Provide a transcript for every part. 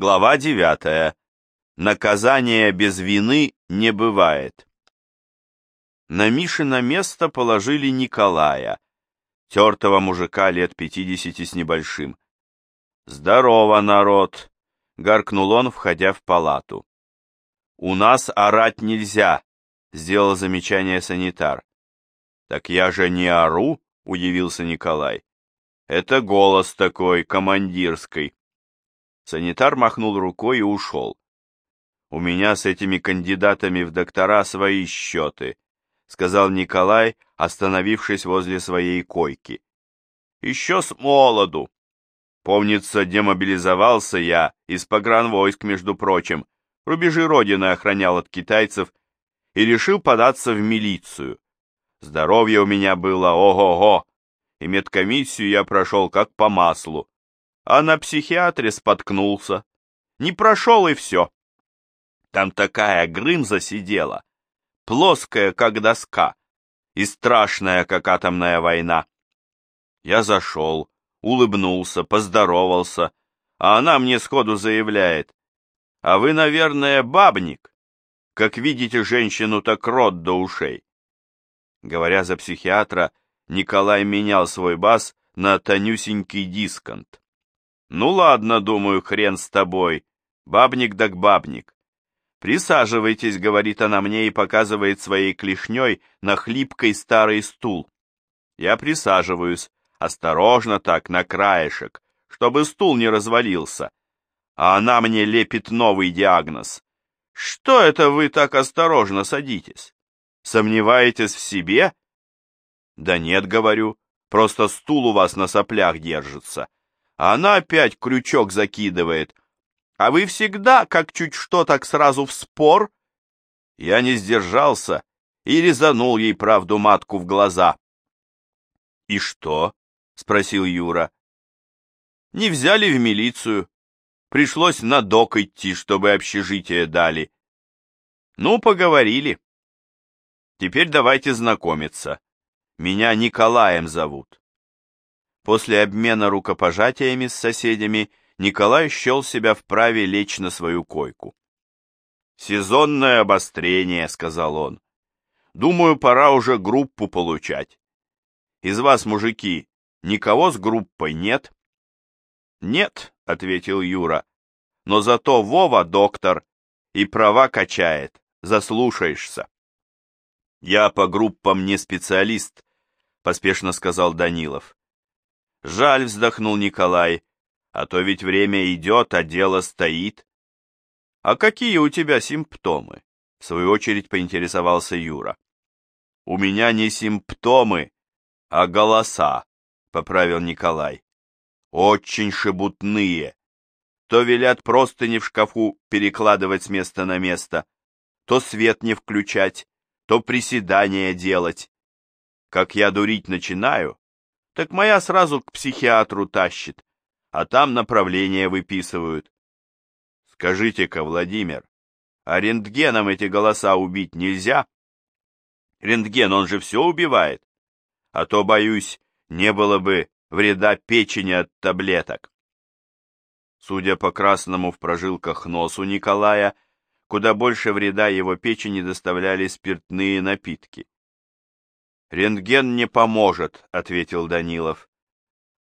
Глава 9. Наказание без вины не бывает. На Мишино место положили Николая, тертого мужика лет пятидесяти с небольшим. «Здорово, народ!» — гаркнул он, входя в палату. «У нас орать нельзя», — сделал замечание санитар. «Так я же не ору», — удивился Николай. «Это голос такой, командирский». Санитар махнул рукой и ушел. «У меня с этими кандидатами в доктора свои счеты», — сказал Николай, остановившись возле своей койки. «Еще с молоду. Помнится, демобилизовался я из погранвойск, между прочим, рубежи Родины охранял от китайцев и решил податься в милицию. Здоровье у меня было ого-го, и медкомиссию я прошел как по маслу а на психиатре споткнулся. Не прошел и все. Там такая грымза сидела, плоская, как доска, и страшная, как атомная война. Я зашел, улыбнулся, поздоровался, а она мне сходу заявляет, «А вы, наверное, бабник? Как видите женщину, так рот до ушей». Говоря за психиатра, Николай менял свой бас на тонюсенький дисконт. Ну ладно, думаю, хрен с тобой. Бабник да бабник. Присаживайтесь, говорит она мне и показывает своей клешней на хлипкий старый стул. Я присаживаюсь, осторожно так, на краешек, чтобы стул не развалился. А она мне лепит новый диагноз. Что это вы так осторожно садитесь? Сомневаетесь в себе? Да нет, говорю, просто стул у вас на соплях держится а она опять крючок закидывает. А вы всегда, как чуть что, так сразу в спор? Я не сдержался и резанул ей правду матку в глаза. — И что? — спросил Юра. — Не взяли в милицию. Пришлось на док идти, чтобы общежитие дали. Ну, поговорили. Теперь давайте знакомиться. Меня Николаем зовут. После обмена рукопожатиями с соседями Николай счел себя вправе лечь на свою койку. «Сезонное обострение», — сказал он. «Думаю, пора уже группу получать. Из вас, мужики, никого с группой нет?» «Нет», — ответил Юра, — «но зато Вова доктор и права качает, заслушаешься». «Я по группам не специалист», — поспешно сказал Данилов. Жаль, вздохнул Николай, а то ведь время идет, а дело стоит. А какие у тебя симптомы? В свою очередь поинтересовался Юра. У меня не симптомы, а голоса, поправил Николай. Очень шебутные. То велят просто не в шкафу перекладывать с места на место, то свет не включать, то приседания делать. Как я дурить начинаю, так моя сразу к психиатру тащит, а там направление выписывают. Скажите-ка, Владимир, а рентгеном эти голоса убить нельзя? Рентген, он же все убивает. А то, боюсь, не было бы вреда печени от таблеток. Судя по красному в прожилках носу Николая, куда больше вреда его печени доставляли спиртные напитки. «Рентген не поможет», — ответил Данилов.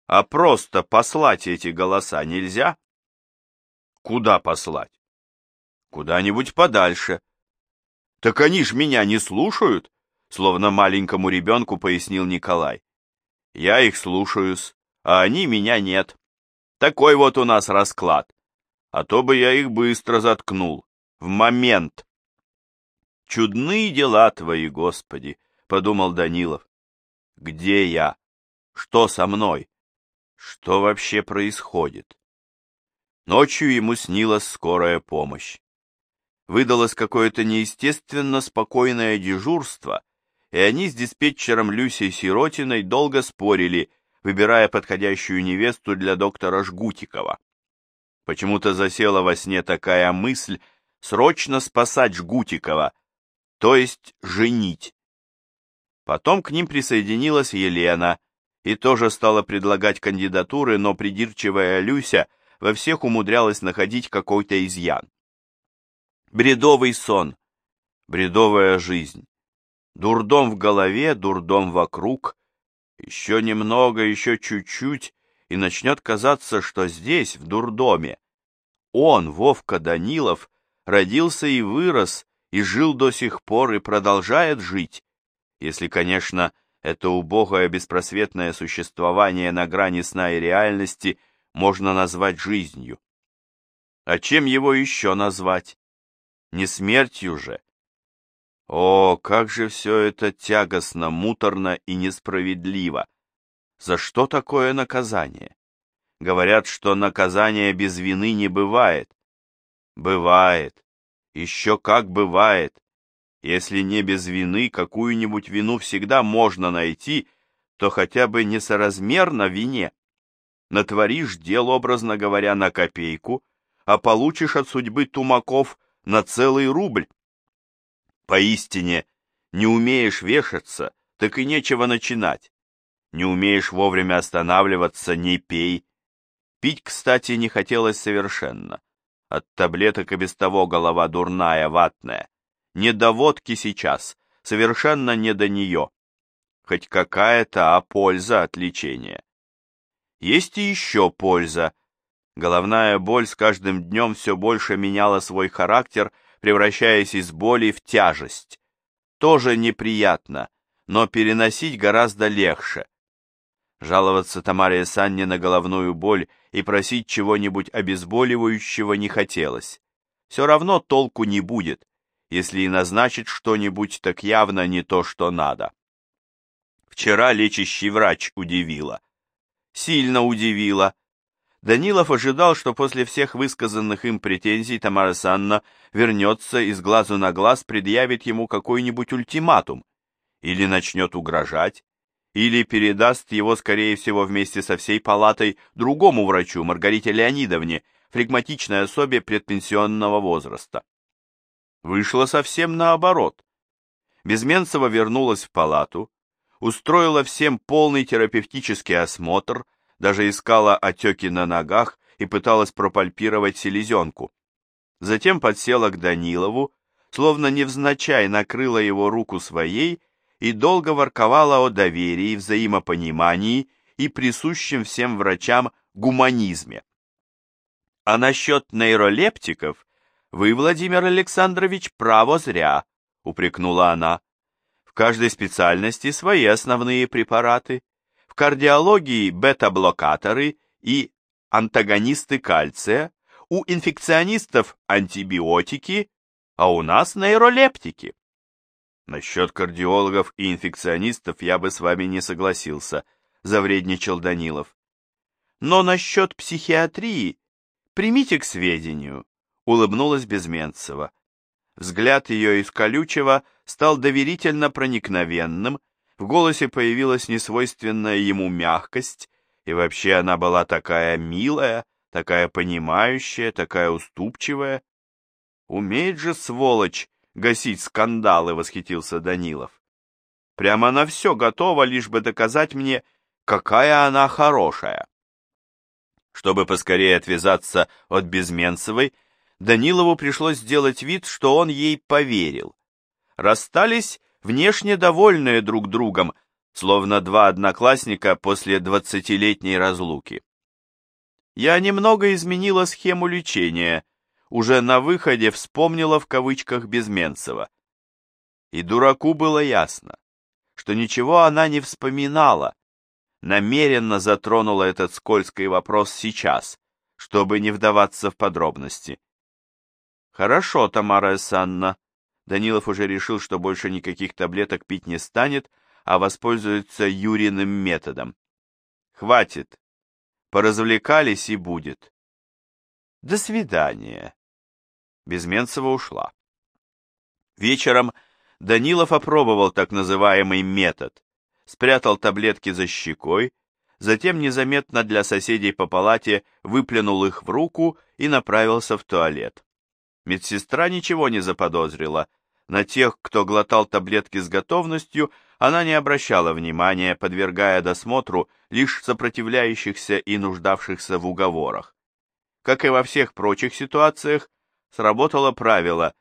«А просто послать эти голоса нельзя?» «Куда послать?» «Куда-нибудь подальше». «Так они ж меня не слушают», — словно маленькому ребенку пояснил Николай. «Я их слушаюсь, а они меня нет. Такой вот у нас расклад. А то бы я их быстро заткнул. В момент». «Чудные дела твои, Господи!» Подумал Данилов. Где я? Что со мной? Что вообще происходит? Ночью ему снилась скорая помощь. Выдалось какое-то неестественно спокойное дежурство, и они с диспетчером Люсей Сиротиной долго спорили, выбирая подходящую невесту для доктора Жгутикова. Почему-то засела во сне такая мысль срочно спасать Жгутикова, то есть женить. Потом к ним присоединилась Елена и тоже стала предлагать кандидатуры, но придирчивая Люся во всех умудрялась находить какой-то изъян. Бредовый сон, бредовая жизнь. Дурдом в голове, дурдом вокруг. Еще немного, еще чуть-чуть, и начнет казаться, что здесь, в дурдоме, он, Вовка Данилов, родился и вырос, и жил до сих пор, и продолжает жить, если, конечно, это убогое беспросветное существование на грани сна и реальности можно назвать жизнью. А чем его еще назвать? Не смертью же. О, как же все это тягостно, муторно и несправедливо! За что такое наказание? Говорят, что наказание без вины не бывает. Бывает. Еще как бывает. Если не без вины, какую-нибудь вину всегда можно найти, то хотя бы несоразмерно вине. Натворишь дел, образно говоря, на копейку, а получишь от судьбы тумаков на целый рубль. Поистине, не умеешь вешаться, так и нечего начинать. Не умеешь вовремя останавливаться, не пей. Пить, кстати, не хотелось совершенно. От таблеток и без того голова дурная, ватная. Не до водки сейчас, совершенно не до нее. Хоть какая-то, а польза от лечения. Есть и еще польза. Головная боль с каждым днем все больше меняла свой характер, превращаясь из боли в тяжесть. Тоже неприятно, но переносить гораздо легче. Жаловаться Тамаре Санне на головную боль и просить чего-нибудь обезболивающего не хотелось. Все равно толку не будет, если и назначит что-нибудь, так явно не то, что надо. Вчера лечащий врач удивила. Сильно удивила. Данилов ожидал, что после всех высказанных им претензий Тамара Санна вернется и с глазу на глаз предъявит ему какой-нибудь ультиматум, или начнет угрожать, или передаст его, скорее всего, вместе со всей палатой другому врачу, Маргарите Леонидовне, флегматичной особе предпенсионного возраста. Вышло совсем наоборот. Безменцева вернулась в палату, устроила всем полный терапевтический осмотр, даже искала отеки на ногах и пыталась пропальпировать селезенку. Затем подсела к Данилову, словно невзначай накрыла его руку своей и долго ворковала о доверии, взаимопонимании и присущем всем врачам гуманизме. А насчет нейролептиков вы, Владимир Александрович, право зря, упрекнула она. В каждой специальности свои основные препараты. В кардиологии бета-блокаторы и антагонисты кальция, у инфекционистов антибиотики, а у нас нейролептики. Насчет кардиологов и инфекционистов я бы с вами не согласился, завредничал Данилов. Но насчет психиатрии примите к сведению, улыбнулась Безменцева. Взгляд ее из колючего стал доверительно проникновенным, в голосе появилась несвойственная ему мягкость, и вообще она была такая милая, такая понимающая, такая уступчивая. Умеет же, сволочь, гасить скандалы, восхитился Данилов. Прямо на все готова, лишь бы доказать мне, какая она хорошая. Чтобы поскорее отвязаться от Безменцевой, Данилову пришлось сделать вид, что он ей поверил. Расстались внешне довольные друг другом, словно два одноклассника после двадцатилетней разлуки. Я немного изменила схему лечения, уже на выходе вспомнила в кавычках Безменцева. И дураку было ясно, что ничего она не вспоминала, намеренно затронула этот скользкий вопрос сейчас, чтобы не вдаваться в подробности. Хорошо, Тамара Эссанна. Данилов уже решил, что больше никаких таблеток пить не станет, а воспользуется Юриным методом. Хватит. Поразвлекались и будет. До свидания. Безменцева ушла. Вечером Данилов опробовал так называемый метод. Спрятал таблетки за щекой, затем незаметно для соседей по палате выплюнул их в руку и направился в туалет. Медсестра ничего не заподозрила. На тех, кто глотал таблетки с готовностью, она не обращала внимания, подвергая досмотру лишь сопротивляющихся и нуждавшихся в уговорах. Как и во всех прочих ситуациях, сработало правило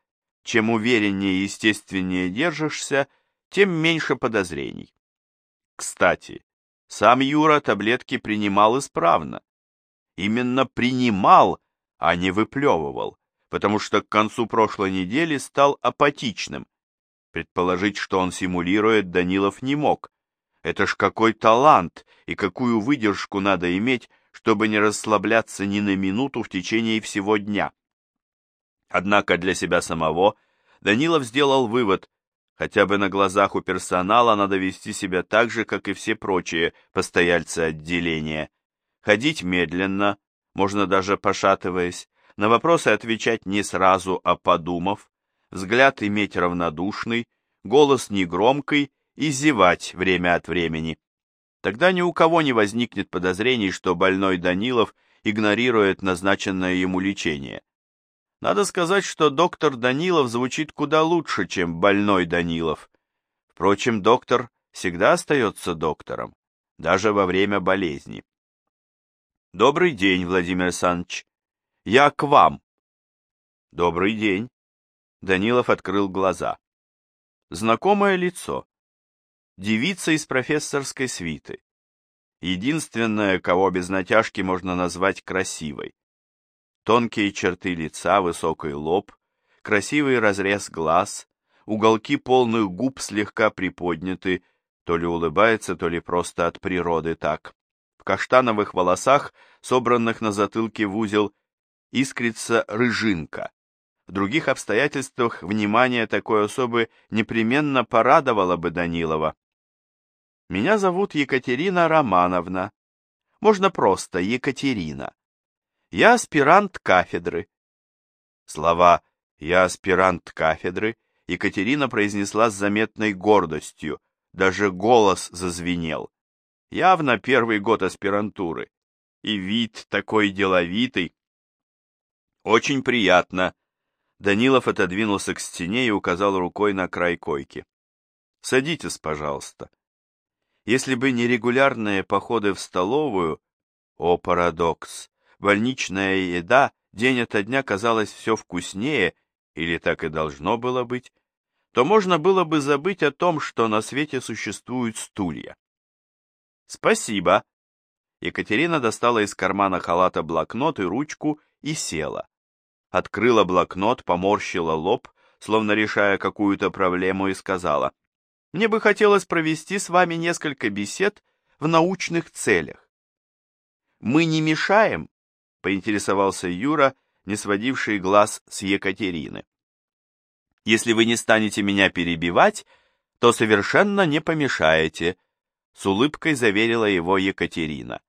«чем увереннее и естественнее держишься, тем меньше подозрений». Кстати, сам Юра таблетки принимал исправно. Именно принимал, а не выплевывал, потому что к концу прошлой недели стал апатичным. Предположить, что он симулирует, Данилов не мог. Это ж какой талант и какую выдержку надо иметь, чтобы не расслабляться ни на минуту в течение всего дня. Однако для себя самого Данилов сделал вывод, хотя бы на глазах у персонала надо вести себя так же, как и все прочие постояльцы отделения. Ходить медленно, можно даже пошатываясь, на вопросы отвечать не сразу, а подумав, взгляд иметь равнодушный, голос негромкий и зевать время от времени. Тогда ни у кого не возникнет подозрений, что больной Данилов игнорирует назначенное ему лечение. Надо сказать, что доктор Данилов звучит куда лучше, чем больной Данилов. Впрочем, доктор всегда остается доктором, даже во время болезни. Добрый день, Владимир Александрович. Я к вам. Добрый день. Данилов открыл глаза. Знакомое лицо. Девица из профессорской свиты. Единственная, кого без натяжки можно назвать красивой. Тонкие черты лица, высокий лоб, красивый разрез глаз, уголки полных губ слегка приподняты, то ли улыбается, то ли просто от природы так. В каштановых волосах, собранных на затылке в узел, искрится рыжинка. В других обстоятельствах внимание такой особы непременно порадовало бы Данилова. Меня зовут Екатерина Романовна. Можно просто Екатерина. Я аспирант кафедры. Слова «я аспирант кафедры» Екатерина произнесла с заметной гордостью, даже голос зазвенел. Явно первый год аспирантуры. И вид такой деловитый. Очень приятно. Данилов отодвинулся к стене и указал рукой на край койки. Садитесь, пожалуйста. Если бы не регулярные походы в столовую, о парадокс, больничная еда день ото дня казалась все вкуснее, или так и должно было быть, то можно было бы забыть о том, что на свете существуют стулья. «Спасибо!» Екатерина достала из кармана халата блокнот и ручку и села. Открыла блокнот, поморщила лоб, словно решая какую-то проблему, и сказала, «Мне бы хотелось провести с вами несколько бесед в научных целях». «Мы не мешаем?» поинтересовался Юра, не сводивший глаз с Екатерины. «Если вы не станете меня перебивать, то совершенно не помешаете», — с улыбкой заверила его Екатерина.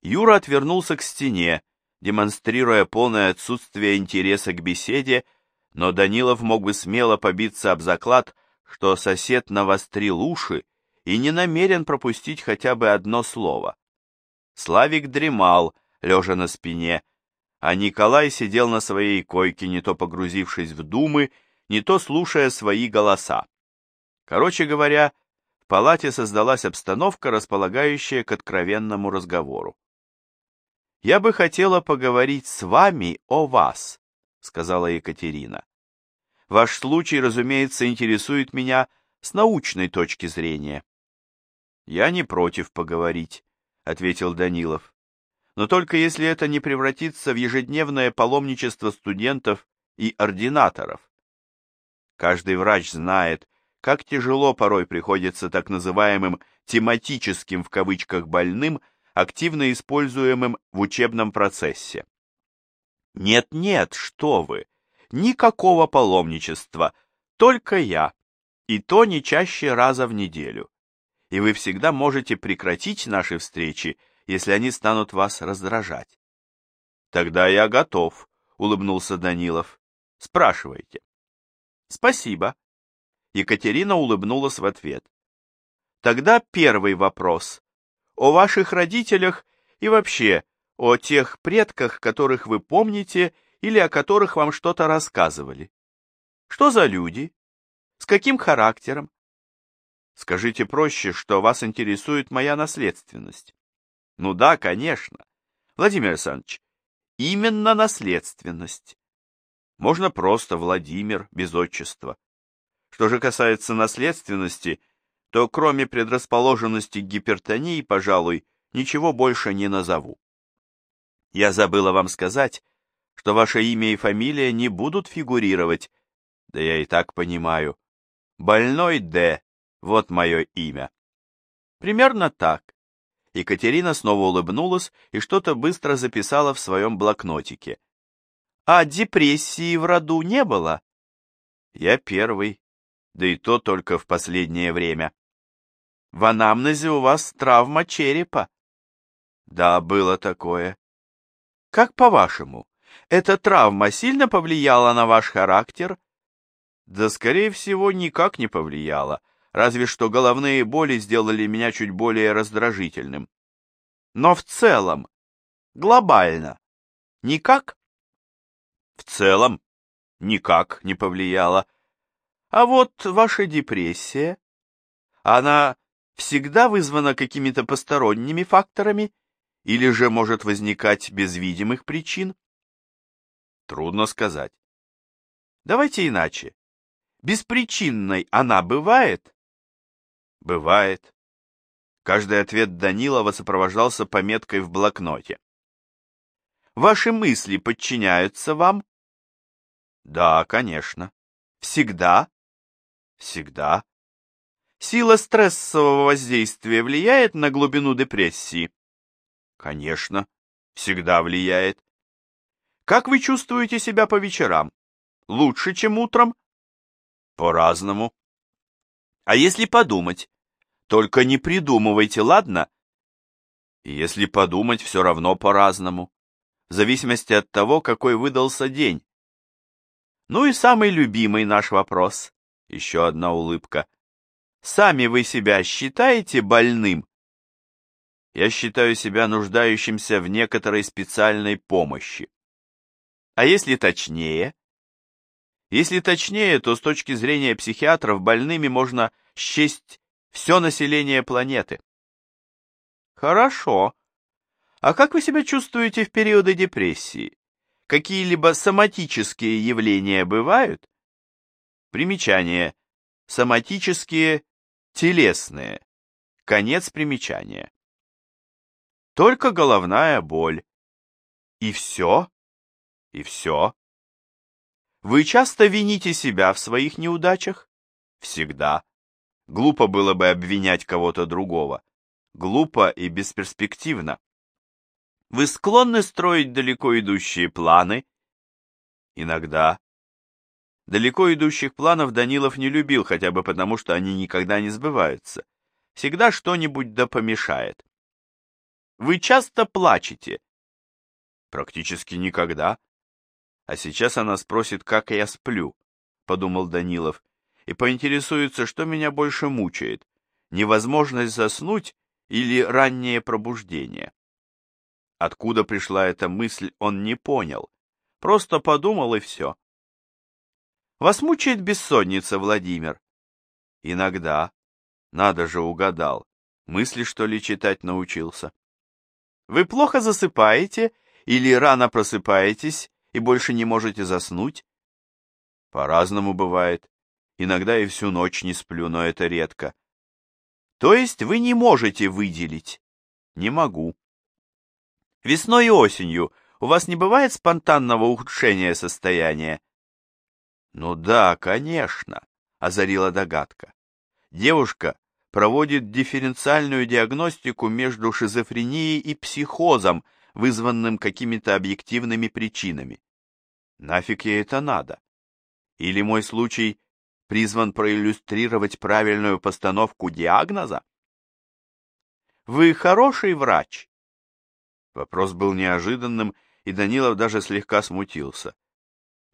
Юра отвернулся к стене, демонстрируя полное отсутствие интереса к беседе, но Данилов мог бы смело побиться об заклад, что сосед навострил уши и не намерен пропустить хотя бы одно слово. Славик дремал, лежа на спине, а Николай сидел на своей койке, не то погрузившись в думы, не то слушая свои голоса. Короче говоря, в палате создалась обстановка, располагающая к откровенному разговору. «Я бы хотела поговорить с вами о вас», — сказала Екатерина. «Ваш случай, разумеется, интересует меня с научной точки зрения». «Я не против поговорить», — ответил Данилов но только если это не превратится в ежедневное паломничество студентов и ординаторов. Каждый врач знает, как тяжело порой приходится так называемым тематическим в кавычках больным, активно используемым в учебном процессе. Нет-нет, что вы, никакого паломничества, только я, и то не чаще раза в неделю. И вы всегда можете прекратить наши встречи, если они станут вас раздражать. Тогда я готов, улыбнулся Данилов. Спрашивайте. Спасибо. Екатерина улыбнулась в ответ. Тогда первый вопрос. О ваших родителях и вообще о тех предках, которых вы помните или о которых вам что-то рассказывали. Что за люди? С каким характером? Скажите проще, что вас интересует моя наследственность. Ну да, конечно. Владимир Александрович, именно наследственность. Можно просто Владимир, без отчества. Что же касается наследственности, то кроме предрасположенности гипертонии, пожалуй, ничего больше не назову. Я забыла вам сказать, что ваше имя и фамилия не будут фигурировать, да я и так понимаю. Больной Д, вот мое имя. Примерно так. Екатерина снова улыбнулась и что-то быстро записала в своем блокнотике. А депрессии в роду не было? Я первый, да и то только в последнее время. В анамнезе у вас травма черепа. Да, было такое. Как по-вашему, эта травма сильно повлияла на ваш характер? Да, скорее всего, никак не повлияла, разве что головные боли сделали меня чуть более раздражительным. Но в целом, глобально, никак? В целом, никак не повлияла. А вот ваша депрессия, она всегда вызвана какими-то посторонними факторами или же может возникать без видимых причин? Трудно сказать. Давайте иначе. Беспричинной она бывает? Бывает. Каждый ответ Данилова сопровождался пометкой в блокноте. Ваши мысли подчиняются вам? Да, конечно. Всегда? Всегда. Сила стрессового воздействия влияет на глубину депрессии? Конечно, всегда влияет. Как вы чувствуете себя по вечерам? Лучше, чем утром? По-разному. А если подумать? Только не придумывайте, ладно? Если подумать, все равно по-разному. В зависимости от того, какой выдался день. Ну и самый любимый наш вопрос. Еще одна улыбка. Сами вы себя считаете больным? Я считаю себя нуждающимся в некоторой специальной помощи. А если точнее? Если точнее, то с точки зрения психиатров больными можно счесть все население планеты. Хорошо. А как вы себя чувствуете в периоды депрессии? Какие-либо соматические явления бывают? Примечание. Соматические, телесные. Конец примечания. Только головная боль. И все? И все. Вы часто вините себя в своих неудачах? Всегда. Глупо было бы обвинять кого-то другого. Глупо и бесперспективно. Вы склонны строить далеко идущие планы? Иногда. Далеко идущих планов Данилов не любил, хотя бы потому, что они никогда не сбываются. Всегда что-нибудь да помешает. Вы часто плачете? Практически никогда. А сейчас она спросит, как я сплю, подумал Данилов, и поинтересуется, что меня больше мучает, невозможность заснуть или раннее пробуждение. Откуда пришла эта мысль, он не понял, просто подумал и все. Вас мучает бессонница, Владимир? Иногда. Надо же, угадал. Мысли, что ли, читать научился. Вы плохо засыпаете или рано просыпаетесь и больше не можете заснуть? По-разному бывает. Иногда и всю ночь не сплю, но это редко. То есть вы не можете выделить? Не могу. Весной и осенью у вас не бывает спонтанного ухудшения состояния? Ну да, конечно, озарила догадка. Девушка проводит дифференциальную диагностику между шизофренией и психозом, вызванным какими-то объективными причинами. Нафиг ей это надо? Или мой случай призван проиллюстрировать правильную постановку диагноза? Вы хороший врач? Вопрос был неожиданным, и Данилов даже слегка смутился.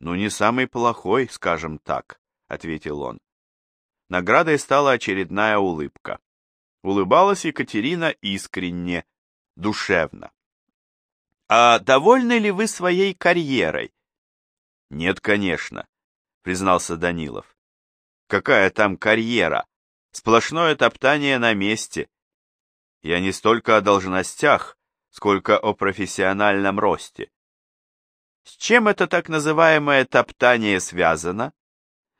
Ну, не самый плохой, скажем так, ответил он. Наградой стала очередная улыбка. Улыбалась Екатерина искренне, душевно. «А довольны ли вы своей карьерой?» «Нет, конечно», — признался Данилов. «Какая там карьера? Сплошное топтание на месте. Я не столько о должностях, сколько о профессиональном росте. С чем это так называемое топтание связано?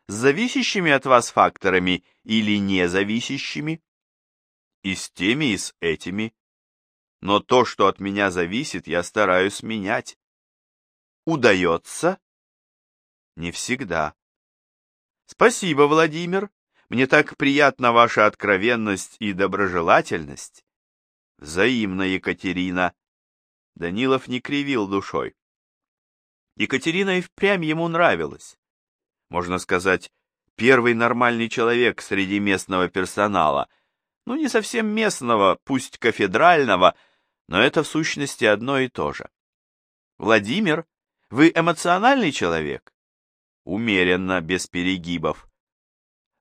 С зависящими от вас факторами или независящими? И с теми, и с этими. Но то, что от меня зависит, я стараюсь менять. Удается? Не всегда. Спасибо, Владимир. Мне так приятна ваша откровенность и доброжелательность. Взаимно, Екатерина. Данилов не кривил душой. Екатерина и впрямь ему нравилась. Можно сказать, первый нормальный человек среди местного персонала. Ну, не совсем местного, пусть кафедрального, но это в сущности одно и то же. Владимир, вы эмоциональный человек? Умеренно, без перегибов.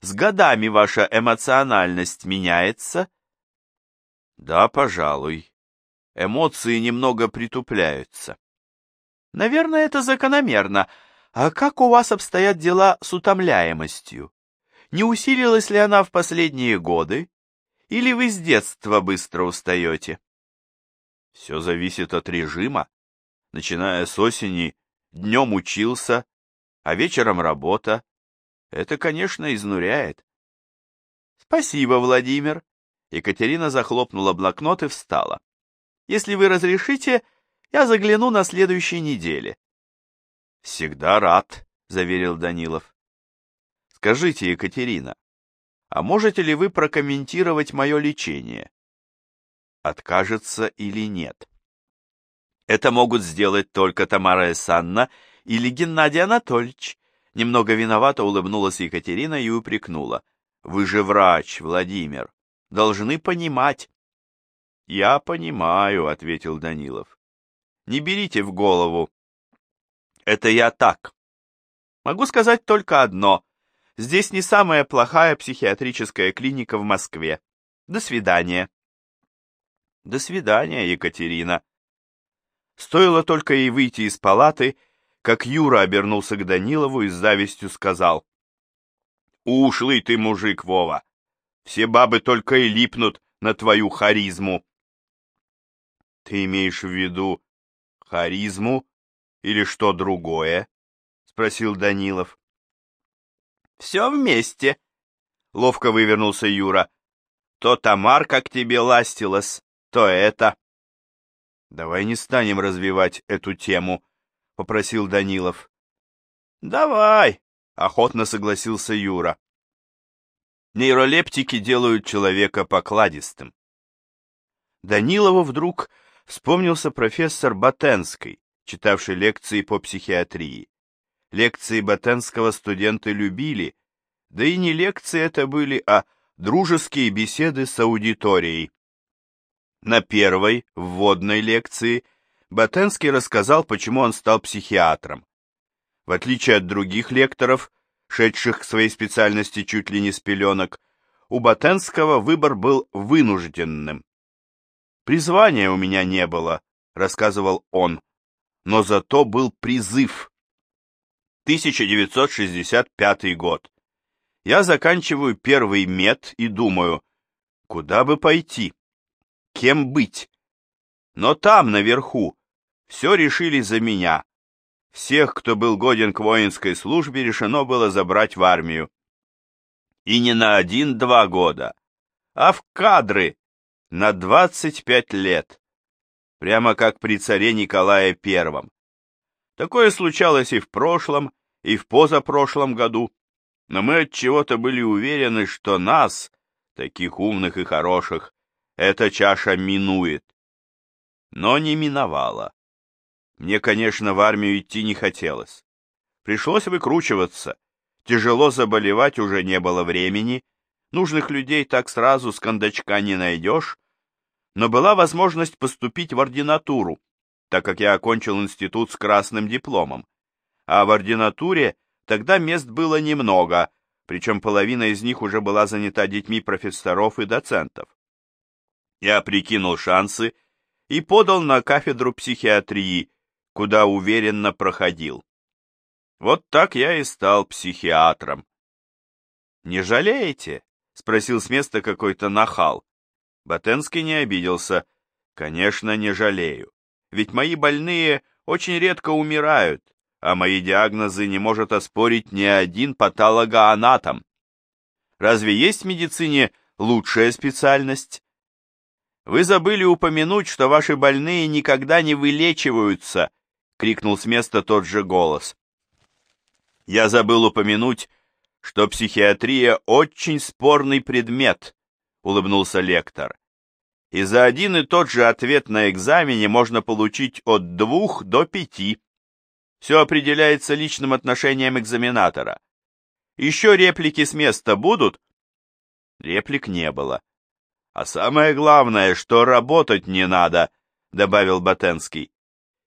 С годами ваша эмоциональность меняется? Да, пожалуй. Эмоции немного притупляются. Наверное, это закономерно. А как у вас обстоят дела с утомляемостью? Не усилилась ли она в последние годы? Или вы с детства быстро устаете? Все зависит от режима. Начиная с осени, днем учился, а вечером работа. Это, конечно, изнуряет. Спасибо, Владимир. Екатерина захлопнула блокнот и встала. Если вы разрешите, я загляну на следующей неделе. Всегда рад, заверил Данилов. Скажите, Екатерина, а можете ли вы прокомментировать мое лечение? Откажется или нет? Это могут сделать только Тамара Эссанна или Геннадий Анатольевич. Немного виновато улыбнулась Екатерина и упрекнула. Вы же врач, Владимир. Должны понимать. Я понимаю, ответил Данилов. Не берите в голову. Это я так. Могу сказать только одно. Здесь не самая плохая психиатрическая клиника в Москве. До свидания. До свидания, Екатерина. Стоило только ей выйти из палаты, как Юра обернулся к Данилову и с завистью сказал. «Ушлый ты мужик, Вова! Все бабы только и липнут на твою харизму!» «Ты имеешь в виду харизму или что другое?» — спросил Данилов. «Все вместе», — ловко вывернулся Юра. «То Тамарка к тебе ластилась, то это». «Давай не станем развивать эту тему», — попросил Данилов. «Давай», — охотно согласился Юра. Нейролептики делают человека покладистым. Данилову вдруг вспомнился профессор Батенский, читавший лекции по психиатрии. Лекции Батенского студенты любили, да и не лекции это были, а дружеские беседы с аудиторией. На первой, вводной лекции, Батенский рассказал, почему он стал психиатром. В отличие от других лекторов, шедших к своей специальности чуть ли не с пеленок, у Батенского выбор был вынужденным. «Призвания у меня не было», — рассказывал он, — «но зато был призыв». 1965 год. Я заканчиваю первый мед и думаю, куда бы пойти? кем быть. Но там, наверху, все решили за меня. Всех, кто был годен к воинской службе, решено было забрать в армию. И не на один-два года, а в кадры на двадцать пять лет. Прямо как при царе Николае Первом. Такое случалось и в прошлом, и в позапрошлом году, но мы от чего-то были уверены, что нас, таких умных и хороших, эта чаша минует. Но не миновала. Мне, конечно, в армию идти не хотелось. Пришлось выкручиваться. Тяжело заболевать уже не было времени. Нужных людей так сразу с кондачка не найдешь. Но была возможность поступить в ординатуру, так как я окончил институт с красным дипломом. А в ординатуре тогда мест было немного, причем половина из них уже была занята детьми профессоров и доцентов. Я прикинул шансы и подал на кафедру психиатрии, куда уверенно проходил. Вот так я и стал психиатром. «Не жалеете?» — спросил с места какой-то нахал. Батенский не обиделся. «Конечно, не жалею. Ведь мои больные очень редко умирают, а мои диагнозы не может оспорить ни один патологоанатом. Разве есть в медицине лучшая специальность? Вы забыли упомянуть, что ваши больные никогда не вылечиваются, крикнул с места тот же голос. Я забыл упомянуть, что психиатрия очень спорный предмет, улыбнулся лектор. И за один и тот же ответ на экзамене можно получить от двух до пяти. Все определяется личным отношением экзаменатора. Еще реплики с места будут? Реплик не было. А самое главное, что работать не надо, добавил Батенский.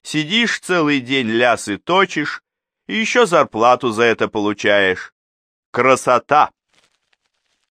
Сидишь целый день лясы точишь, и еще зарплату за это получаешь. Красота!